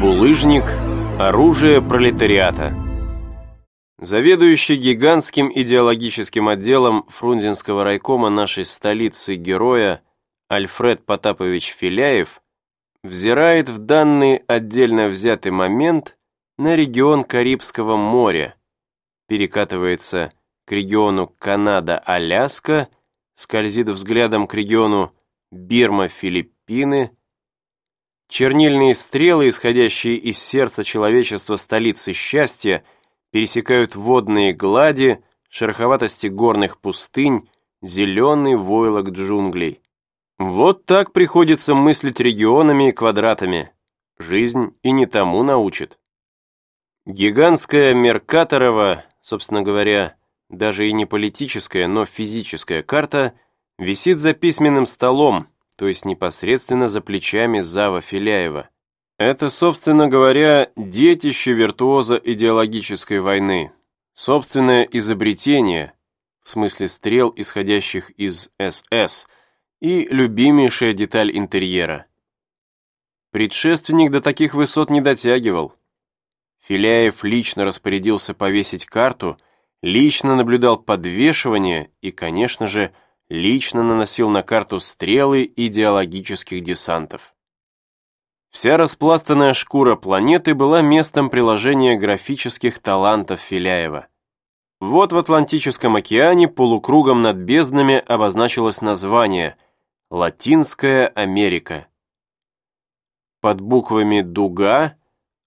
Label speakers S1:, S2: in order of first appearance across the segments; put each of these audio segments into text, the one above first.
S1: Булыжник – оружие пролетариата. Заведующий гигантским идеологическим отделом Фрунзенского райкома нашей столицы героя Альфред Потапович Филяев взирает в данный отдельно взятый момент на регион Карибского моря, перекатывается к региону Канада-Аляска, скользит взглядом к региону Бирма-Филиппины, чернильные стрелы, исходящие из сердца человечества столицы счастья, пересекают водные глади, шероховатости горных пустынь, зеленый войлок джунглей. Вот так приходится мыслить регионами и квадратами. Жизнь и не тому научит. Гигантская Меркаторова, собственно говоря, даже и не политическая, но физическая карта, висит за письменным столом, то есть непосредственно за плечами Зава Филяева. Это, собственно говоря, детище виртуоза идеологической войны, собственное изобретение, в смысле стрел, исходящих из СС, и любимейшая деталь интерьера. Предшественник до таких высот не дотягивал. Филяев лично распорядился повесить карту, лично наблюдал подвешивание и, конечно же, лично наносил на карту стрелы идеологических десантов. Вся распластанная шкура планеты была местом приложения графических талантов Филяева. Вот в Атлантическом океане полукругом над безднами обозначилось название «Латинская Америка». Под буквами «дуга»,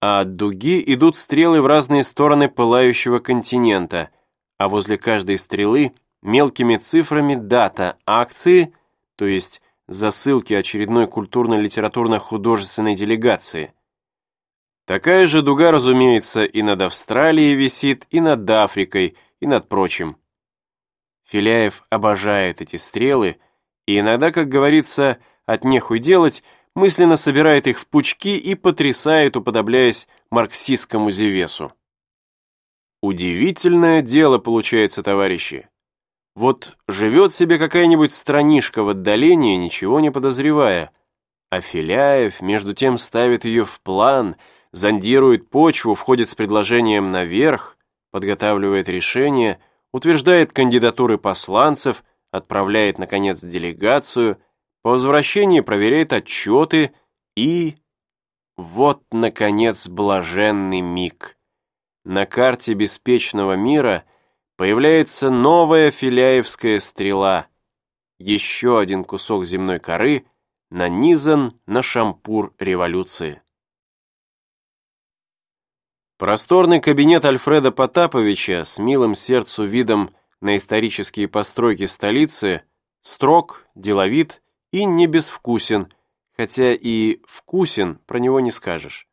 S1: а от дуги идут стрелы в разные стороны пылающего континента, а возле каждой стрелы мелкими цифрами дата акции, то есть засылки очередной культурно-литературно-художественной делегации. Такая же дуга, разумеется, и над Австралией висит, и над Африкой, и над прочим. Филяев обожает эти стрелы, и иногда, как говорится, от нехуй делать, мысленно собирает их в пучки и потрясает, уподобляясь марксистскому Зевесу. Удивительное дело получается, товарищи. Вот живет себе какая-нибудь странишка в отдалении, ничего не подозревая, а Филяев между тем ставит ее в план, зондирует почву, входит с предложением наверх, подготавливает решение, утверждает кандидатуры посланцев, отправляет, наконец, делегацию, по возвращении проверяет отчеты и... Вот, наконец, блаженный миг. На карте беспечного мира – появляется новая филяевская стрела. Еще один кусок земной коры нанизан на шампур революции. Просторный кабинет Альфреда Потаповича с милым сердцу видом на исторические постройки столицы строг, деловит и не безвкусен, хотя и вкусен, про него не скажешь.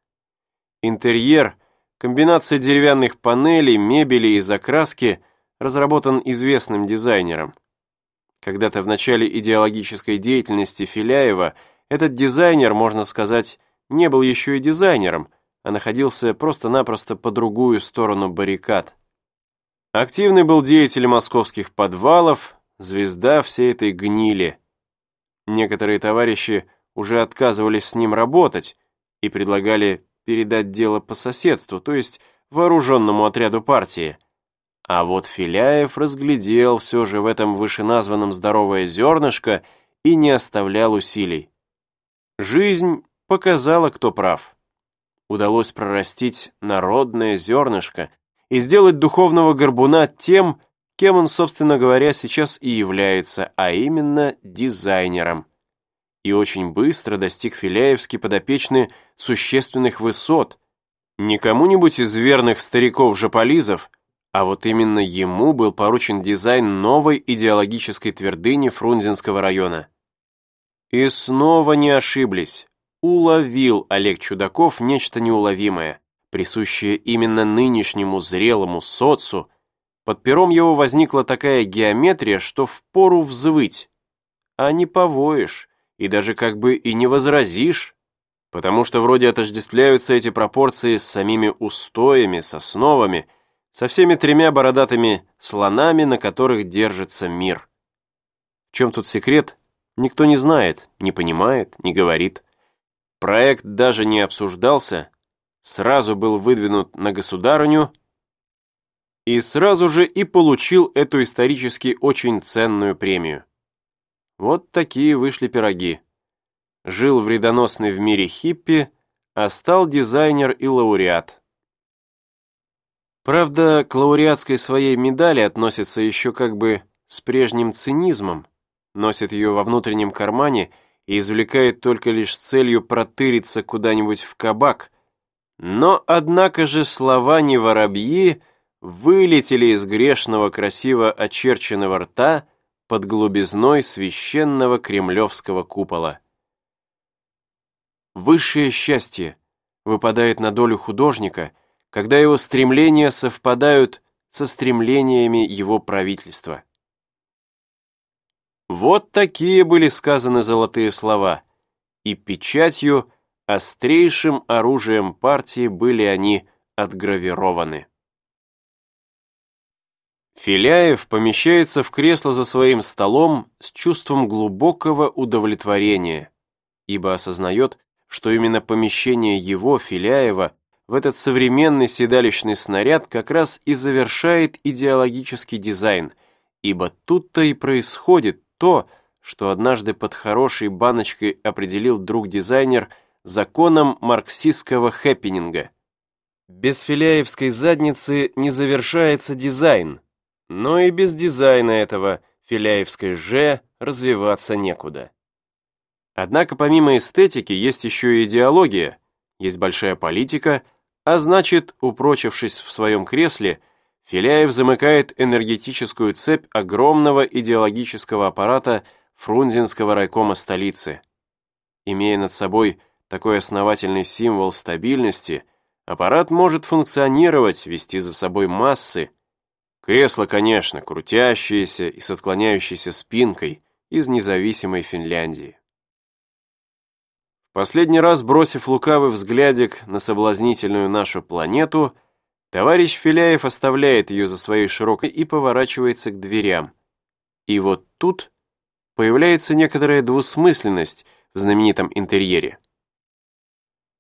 S1: Интерьер, комбинация деревянных панелей, мебели и закраски разработан известным дизайнером. Когда-то в начале идеологической деятельности Филяева этот дизайнер, можно сказать, не был еще и дизайнером, а находился просто-напросто по другую сторону баррикад. Активный был деятель московских подвалов, звезда всей этой гнили. Некоторые товарищи уже отказывались с ним работать и предлагали передать дело по соседству, то есть вооруженному отряду партии – а вот Филяев разглядел все же в этом вышеназванном здоровое зернышко и не оставлял усилий. Жизнь показала, кто прав. Удалось прорастить народное зернышко и сделать духовного горбуна тем, кем он, собственно говоря, сейчас и является, а именно дизайнером. И очень быстро достиг Филяевский подопечный существенных высот. Не кому-нибудь из верных стариков-жополизов, а вот именно ему был поручен дизайн новой идеологической твердыни Фрунзенского района. И снова не ошиблись. Уловил Олег Чудаков нечто неуловимое, присущее именно нынешнему зрелому соцу. Под пером его возникла такая геометрия, что впору взвыть. А не повоишь, и даже как бы и не возразишь, потому что вроде отождествляются эти пропорции с самими устоями, с основами – со всеми тремя бородатыми слонами, на которых держится мир. В чем тут секрет, никто не знает, не понимает, не говорит. Проект даже не обсуждался, сразу был выдвинут на государыню и сразу же и получил эту исторически очень ценную премию. Вот такие вышли пироги. Жил вредоносный в мире хиппи, а стал дизайнер и лауреат. Правда, к лауреатской своей медали относится еще как бы с прежним цинизмом, носит ее во внутреннем кармане и извлекает только лишь с целью протыриться куда-нибудь в кабак. Но, однако же, слова не воробьи вылетели из грешного красиво очерченного рта под глубизной священного кремлевского купола. Высшее счастье выпадает на долю художника, когда его стремления совпадают со стремлениями его правительства. Вот такие были сказаны золотые слова, и печатью, острейшим оружием партии были они отгравированы. Филяев помещается в кресло за своим столом с чувством глубокого удовлетворения, ибо осознает, что именно помещение его, Филяева, в этот современный седалищный снаряд как раз и завершает идеологический дизайн, ибо тут-то и происходит то, что однажды под хорошей баночкой определил друг-дизайнер законом марксистского хэппенинга. Без филяевской задницы не завершается дизайн, но и без дизайна этого филяевской «Ж» развиваться некуда. Однако помимо эстетики есть еще и идеология, есть большая политика, а значит, упрочившись в своем кресле, Филяев замыкает энергетическую цепь огромного идеологического аппарата Фрунзенского райкома столицы. Имея над собой такой основательный символ стабильности, аппарат может функционировать, вести за собой массы. Кресло, конечно, крутящееся и с отклоняющейся спинкой из независимой Финляндии. Последний раз бросив лукавый взглядик на соблазнительную нашу планету, Товарищ Филяев оставляет ее за своей широкой и поворачивается к дверям. И вот тут появляется некоторая двусмысленность в знаменитом интерьере.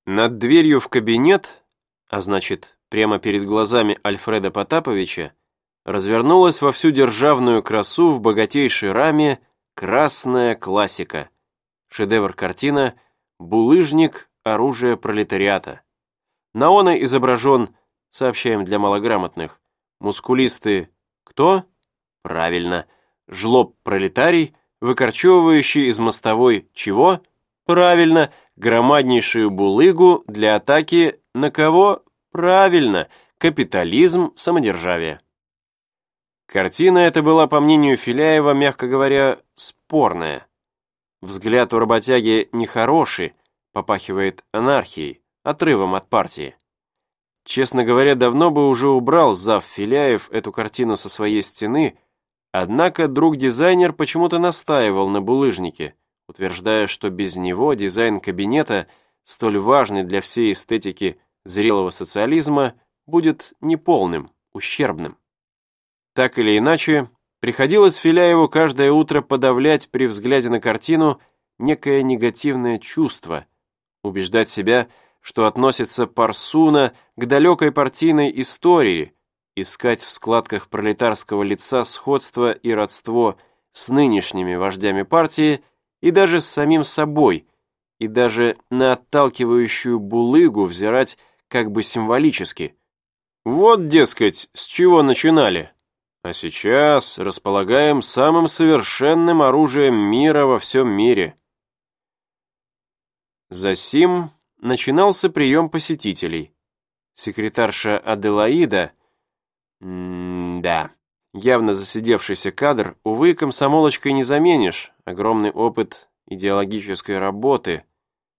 S1: Над дверью в кабинет, а значит, прямо перед глазами Альфреда Потаповича, развернулась во всю державную красу в богатейшей раме красная классика. Шедевр-картина «Булыжник. Оружие пролетариата». На оно изображен сообщаем для малограмотных. Мускулисты кто? Правильно. Жлоб-пролетарий, выкорчевывающий из мостовой чего? Правильно. Громаднейшую булыгу для атаки на кого? Правильно. Капитализм, самодержавие. Картина эта была, по мнению Филяева, мягко говоря, спорная. Взгляд у работяги нехороший, попахивает анархией, отрывом от партии. Честно говоря, давно бы уже убрал зав. Филяев эту картину со своей стены, однако друг-дизайнер почему-то настаивал на булыжнике, утверждая, что без него дизайн кабинета, столь важный для всей эстетики зрелого социализма, будет неполным, ущербным. Так или иначе, приходилось Филяеву каждое утро подавлять при взгляде на картину некое негативное чувство, убеждать себя, что относится Парсуна к далекой партийной истории, искать в складках пролетарского лица сходство и родство с нынешними вождями партии и даже с самим собой, и даже на отталкивающую булыгу взирать как бы символически. Вот, дескать, с чего начинали. А сейчас располагаем самым совершенным оружием мира во всем мире. Засим начинался прием посетителей. Секретарша Аделаида... М-да. Явно засидевшийся кадр, увы, комсомолочкой не заменишь. Огромный опыт идеологической работы.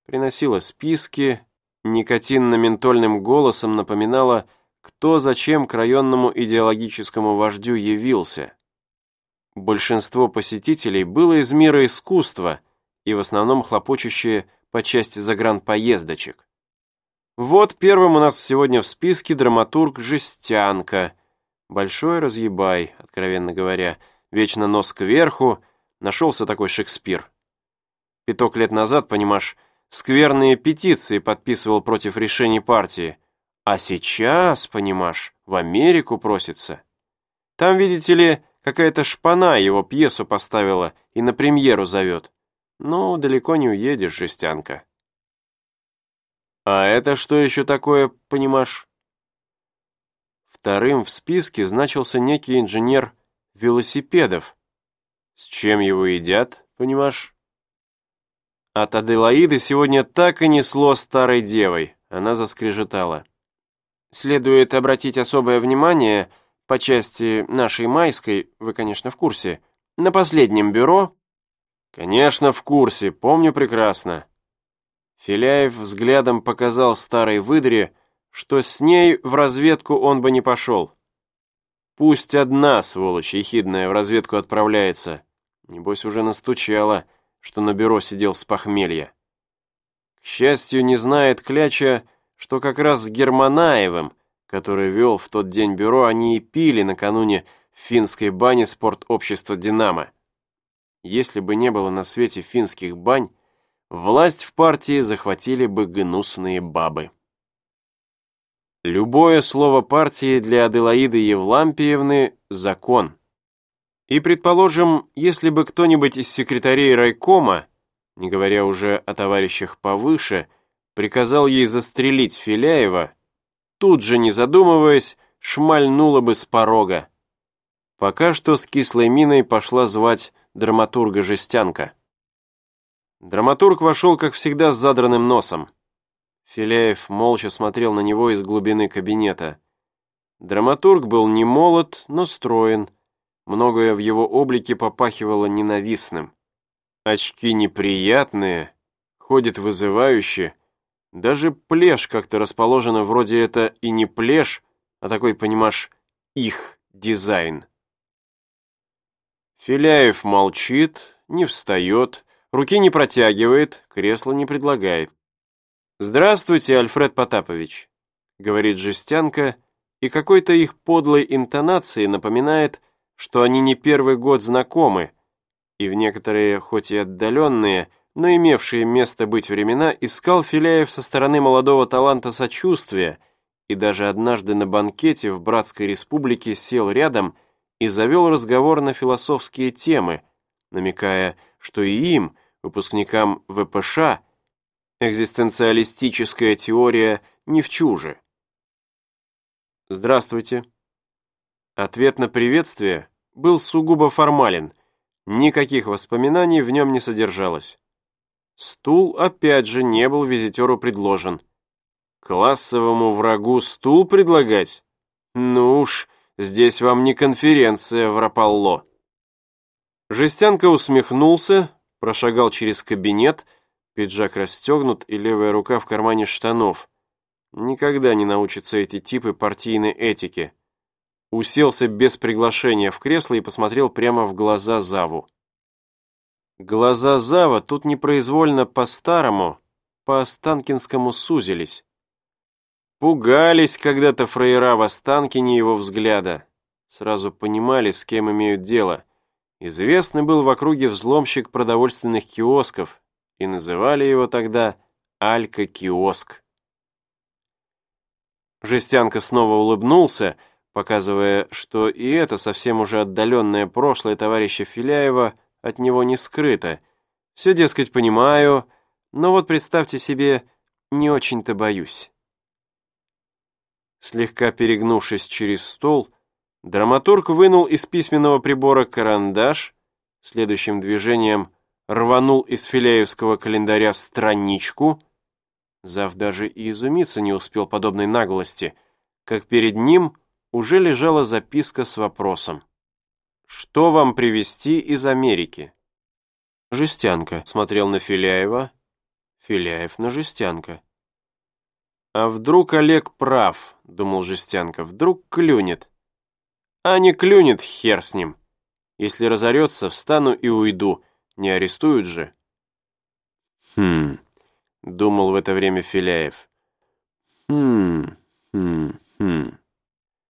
S1: Приносила списки, никотинно-ментольным голосом напоминала, кто зачем к районному идеологическому вождю явился. Большинство посетителей было из мира искусства и в основном хлопочущие по части загранпоездочек. Вот первым у нас сегодня в списке драматург Жестянка. Большой разъебай, откровенно говоря. Вечно нос кверху. Нашелся такой Шекспир. Пяток лет назад, понимаешь, скверные петиции подписывал против решений партии. А сейчас, понимаешь, в Америку просится. Там, видите ли, какая-то шпана его пьесу поставила и на премьеру зовет. Ну, далеко не уедешь, жестянка. А это что еще такое, понимаешь? Вторым в списке значился некий инженер велосипедов. С чем его едят, понимаешь? От Аделаиды сегодня так и несло старой девой. Она заскрежетала. Следует обратить особое внимание по части нашей майской, вы, конечно, в курсе, на последнем бюро... Конечно, в курсе, помню прекрасно. Филяев взглядом показал старой выдре, что с ней в разведку он бы не пошел. Пусть одна, сволочь ехидная, в разведку отправляется. Небось, уже настучала, что на бюро сидел с похмелья. К счастью, не знает Кляча, что как раз с Германаевым, который вел в тот день бюро, они и пили накануне в финской бане спортобщества «Динамо». Если бы не было на свете финских бань, власть в партии захватили бы гнусные бабы. Любое слово партии для Аделаиды Евлампиевны – закон. И, предположим, если бы кто-нибудь из секретарей райкома, не говоря уже о товарищах повыше, приказал ей застрелить Филяева, тут же, не задумываясь, шмальнула бы с порога. Пока что с кислой миной пошла звать драматурга Жестянка. Драматург вошел, как всегда, с задранным носом. Филяев молча смотрел на него из глубины кабинета. Драматург был не молод, но строен. Многое в его облике попахивало ненавистным. Очки неприятные, ходит вызывающе. Даже плешь как-то расположена вроде это и не плешь, а такой, понимаешь, их дизайн. Филяев молчит, не встает, руки не протягивает, кресло не предлагает. «Здравствуйте, Альфред Потапович», — говорит жестянка, и какой-то их подлой интонации напоминает, что они не первый год знакомы, и в некоторые, хоть и отдаленные, но имевшие место быть времена, искал Филяев со стороны молодого таланта сочувствия, и даже однажды на банкете в Братской Республике сел рядом и завел разговор на философские темы, намекая, что и им, выпускникам ВПШ, Экзистенциалистическая теория не в чуже. Здравствуйте. Ответ на приветствие был сугубо формален, никаких воспоминаний в нем не содержалось. Стул опять же не был визитеру предложен. Классовому врагу стул предлагать? Ну уж, здесь вам не конференция в Рапалло. Жестянка усмехнулся, прошагал через кабинет, Пиджак расстегнут и левая рука в кармане штанов. Никогда не научатся эти типы партийной этики. Уселся без приглашения в кресло и посмотрел прямо в глаза Заву. Глаза Зава тут непроизвольно по-старому, по-останкинскому сузились. Пугались когда-то фраера в Останкине его взгляда. Сразу понимали, с кем имеют дело. Известный был в округе взломщик продовольственных киосков, и называли его тогда Алька-киоск. Жестянка снова улыбнулся, показывая, что и это совсем уже отдаленное прошлое товарища Филяева от него не скрыто. Все, дескать, понимаю, но вот представьте себе, не очень-то боюсь. Слегка перегнувшись через стол, драматург вынул из письменного прибора карандаш, следующим движением рванул из филяевского календаря страничку. Зав даже и изумиться не успел подобной наглости, как перед ним уже лежала записка с вопросом. «Что вам привезти из Америки?» Жестянка смотрел на Филяева, Филяев на Жестянка. «А вдруг Олег прав?» — думал Жестянка. «Вдруг клюнет?» «А не клюнет, хер с ним. Если разорется, встану и уйду» Не арестуют же? Хм, думал в это время Филяев. Хм, хм, хм.